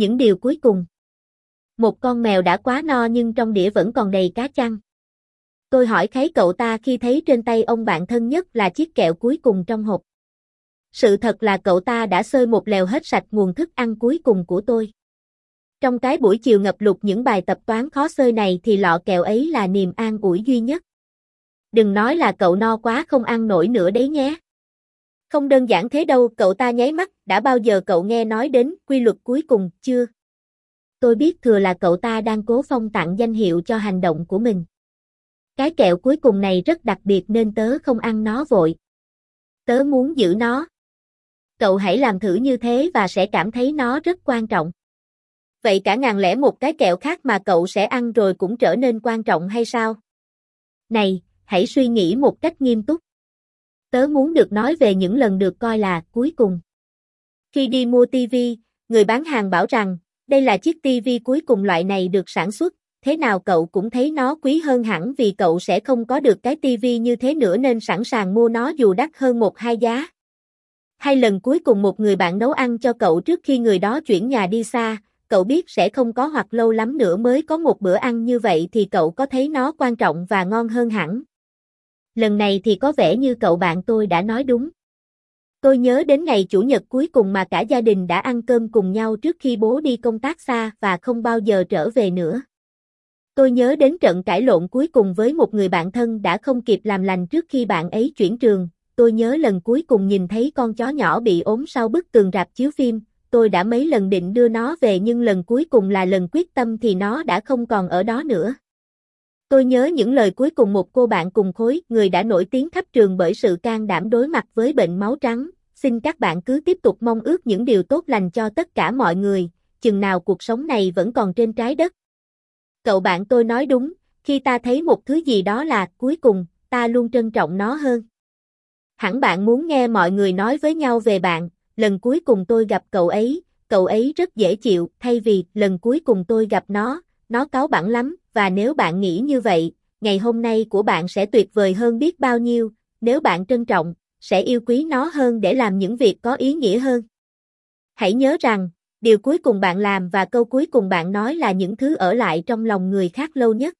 Những điều cuối cùng. Một con mèo đã quá no nhưng trong đĩa vẫn còn đầy cá chăng. Tôi hỏi khấy cậu ta khi thấy trên tay ông bạn thân nhất là chiếc kẹo cuối cùng trong hộp. Sự thật là cậu ta đã sơi một lèo hết sạch nguồn thức ăn cuối cùng của tôi. Trong cái buổi chiều ngập lụt những bài tập toán khó sơi này thì lọ kẹo ấy là niềm an ủi duy nhất. Đừng nói là cậu no quá không ăn nổi nữa đấy nhé. Không đơn giản thế đâu, cậu ta nháy mắt, đã bao giờ cậu nghe nói đến quy luật cuối cùng, chưa? Tôi biết thừa là cậu ta đang cố phong tặng danh hiệu cho hành động của mình. Cái kẹo cuối cùng này rất đặc biệt nên tớ không ăn nó vội. Tớ muốn giữ nó. Cậu hãy làm thử như thế và sẽ cảm thấy nó rất quan trọng. Vậy cả ngàn lẻ một cái kẹo khác mà cậu sẽ ăn rồi cũng trở nên quan trọng hay sao? Này, hãy suy nghĩ một cách nghiêm túc. Tớ muốn được nói về những lần được coi là cuối cùng. Khi đi mua TV, người bán hàng bảo rằng, đây là chiếc TV cuối cùng loại này được sản xuất, thế nào cậu cũng thấy nó quý hơn hẳn vì cậu sẽ không có được cái TV như thế nữa nên sẵn sàng mua nó dù đắt hơn một hai giá. Hai lần cuối cùng một người bạn nấu ăn cho cậu trước khi người đó chuyển nhà đi xa, cậu biết sẽ không có hoặc lâu lắm nữa mới có một bữa ăn như vậy thì cậu có thấy nó quan trọng và ngon hơn hẳn. Lần này thì có vẻ như cậu bạn tôi đã nói đúng. Tôi nhớ đến ngày Chủ nhật cuối cùng mà cả gia đình đã ăn cơm cùng nhau trước khi bố đi công tác xa và không bao giờ trở về nữa. Tôi nhớ đến trận cãi lộn cuối cùng với một người bạn thân đã không kịp làm lành trước khi bạn ấy chuyển trường. Tôi nhớ lần cuối cùng nhìn thấy con chó nhỏ bị ốm sau bức tường rạp chiếu phim. Tôi đã mấy lần định đưa nó về nhưng lần cuối cùng là lần quyết tâm thì nó đã không còn ở đó nữa. Tôi nhớ những lời cuối cùng một cô bạn cùng khối, người đã nổi tiếng khắp trường bởi sự can đảm đối mặt với bệnh máu trắng. Xin các bạn cứ tiếp tục mong ước những điều tốt lành cho tất cả mọi người, chừng nào cuộc sống này vẫn còn trên trái đất. Cậu bạn tôi nói đúng, khi ta thấy một thứ gì đó là cuối cùng, ta luôn trân trọng nó hơn. Hẳn bạn muốn nghe mọi người nói với nhau về bạn, lần cuối cùng tôi gặp cậu ấy, cậu ấy rất dễ chịu, thay vì lần cuối cùng tôi gặp nó, nó cáu bẳn lắm, và nếu bạn nghĩ như vậy, ngày hôm nay của bạn sẽ tuyệt vời hơn biết bao nhiêu, nếu bạn trân trọng, sẽ yêu quý nó hơn để làm những việc có ý nghĩa hơn. Hãy nhớ rằng, điều cuối cùng bạn làm và câu cuối cùng bạn nói là những thứ ở lại trong lòng người khác lâu nhất.